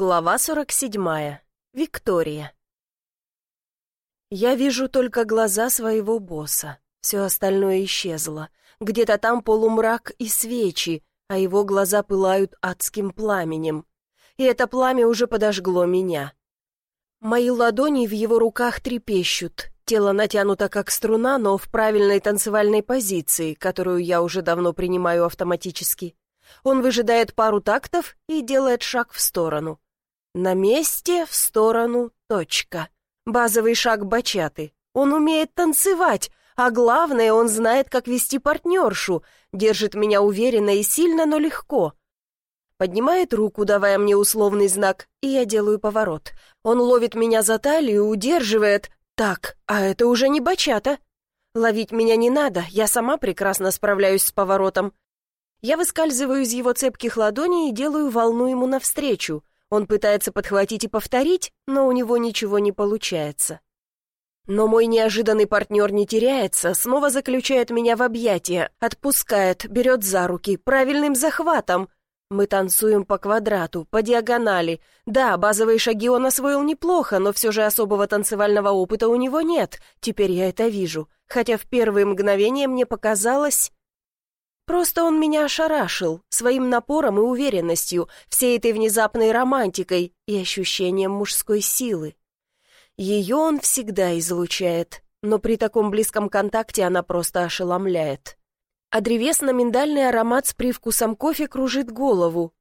Глава 47. Виктория. Я вижу только глаза своего босса. Все остальное исчезло. Где-то там полумрак и свечи, а его глаза пылают адским пламенем. И это пламя уже подожгло меня. Мои ладони в его руках трепещут. Тело натянуто как струна, но в правильной танцевальной позиции, которую я уже давно принимаю автоматически. Он выжидает пару тактов и делает шаг в сторону. На месте, в сторону, точка. Базовый шаг бачаты. Он умеет танцевать, а главное, он знает, как вести партнершу, держит меня уверенно и сильно, но легко. Поднимает руку, давая мне условный знак, и я делаю поворот. Он ловит меня за талию, удерживает. Так, а это уже не бачата. Ловить меня не надо, я сама прекрасно справляюсь с поворотом. Я выскальзываю из его цепких ладоней и делаю волну ему навстречу. Он пытается подхватить и повторить, но у него ничего не получается. Но мой неожиданный партнер не теряется, снова заключает меня в объятия, отпускает, берет за руки, правильным захватом. Мы танцуем по квадрату, по диагонали. Да, базовые шаги он освоил неплохо, но все же особого танцевального опыта у него нет. Теперь я это вижу. Хотя в первые мгновения мне показалось... Просто он меня ошарашил своим напором и уверенностью, всей этой внезапной романтикой и ощущением мужской силы. Ее он всегда излучает, но при таком близком контакте она просто ошеломляет. А древесно-миндальный аромат с привкусом кофе кружит голову.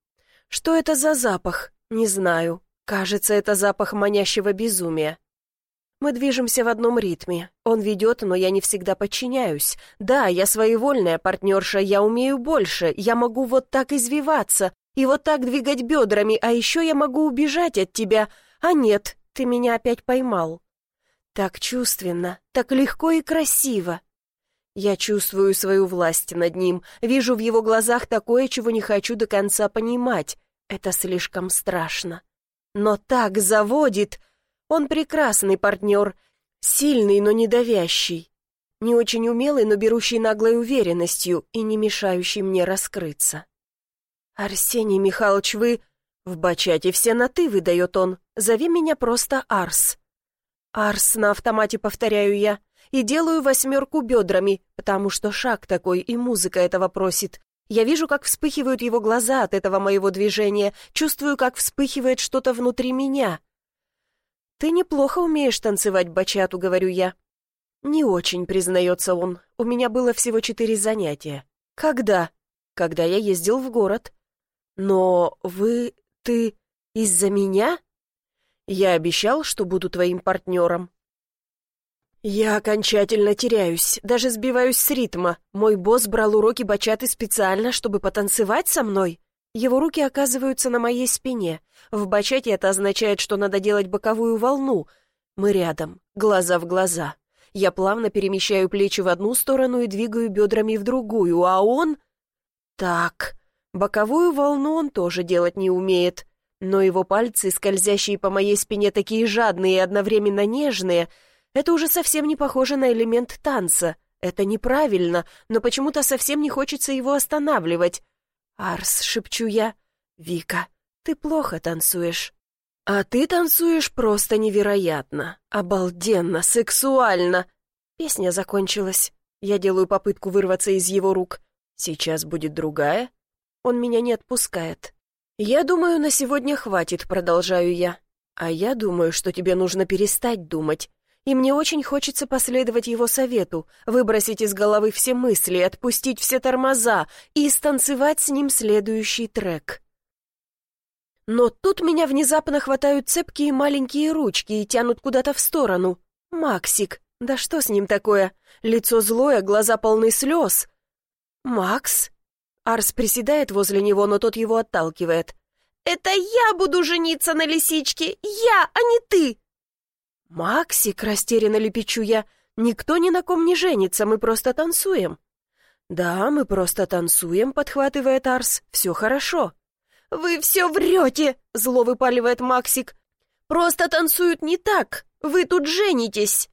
Что это за запах? Не знаю. Кажется, это запах манящего безумия. Мы движемся в одном ритме. Он ведет, но я не всегда подчиняюсь. Да, я своевольная партнерша, я умею больше. Я могу вот так извиваться и вот так двигать бедрами, а еще я могу убежать от тебя. А нет, ты меня опять поймал. Так чувственно, так легко и красиво. Я чувствую свою власть над ним, вижу в его глазах такое, чего не хочу до конца понимать. Это слишком страшно. Но так заводит, он прекрасный партнер, сильный, но не давящий, не очень умелый, но берущий наглой уверенностью и не мешающий мне раскрыться. «Арсений Михайлович, вы...» «В бачате все на «ты», — выдает он. «Зови меня просто Арс». «Арс» на автомате повторяю я и делаю восьмерку бедрами, потому что шаг такой, и музыка этого просит. Я вижу, как вспыхивают его глаза от этого моего движения, чувствую, как вспыхивает что-то внутри меня. «Ты неплохо умеешь танцевать бачату», — говорю я. «Не очень», — признается он. «У меня было всего четыре занятия». «Когда?» «Когда я ездил в город». «Но вы... ты... из-за меня?» «Я обещал, что буду твоим партнером». Я окончательно теряюсь, даже сбиваюсь с ритма. Мой босс брал уроки бачаты специально, чтобы потанцевать со мной. Его руки оказываются на моей спине. В бачате это означает, что надо делать боковую волну. Мы рядом, глаза в глаза. Я плавно перемещаю плечи в одну сторону и двигаю бедрами в другую, а он... Так, боковую волну он тоже делать не умеет. Но его пальцы, скользящие по моей спине, такие жадные и одновременно нежные, это уже совсем не похоже на элемент танца. Это неправильно, но почему-то совсем не хочется его останавливать. «Арс», — шепчу я, — «Вика, ты плохо танцуешь». «А ты танцуешь просто невероятно, обалденно, сексуально». Песня закончилась. Я делаю попытку вырваться из его рук. Сейчас будет другая. Он меня не отпускает. «Я думаю, на сегодня хватит», — продолжаю я. «А я думаю, что тебе нужно перестать думать и мне очень хочется последовать его совету, выбросить из головы все мысли, отпустить все тормоза и станцевать с ним следующий трек. Но тут меня внезапно хватают цепкие маленькие ручки и тянут куда-то в сторону. Максик, да что с ним такое? Лицо злое, глаза полны слез. Макс? Арс приседает возле него, но тот его отталкивает. «Это я буду жениться на лисичке! Я, а не ты!» «Максик!» — растерянно лепечу я. «Никто ни на ком не женится, мы просто танцуем». «Да, мы просто танцуем», — подхватывает Арс. «Все хорошо». «Вы все врете!» — зло выпаливает Максик. «Просто танцуют не так. Вы тут женитесь!»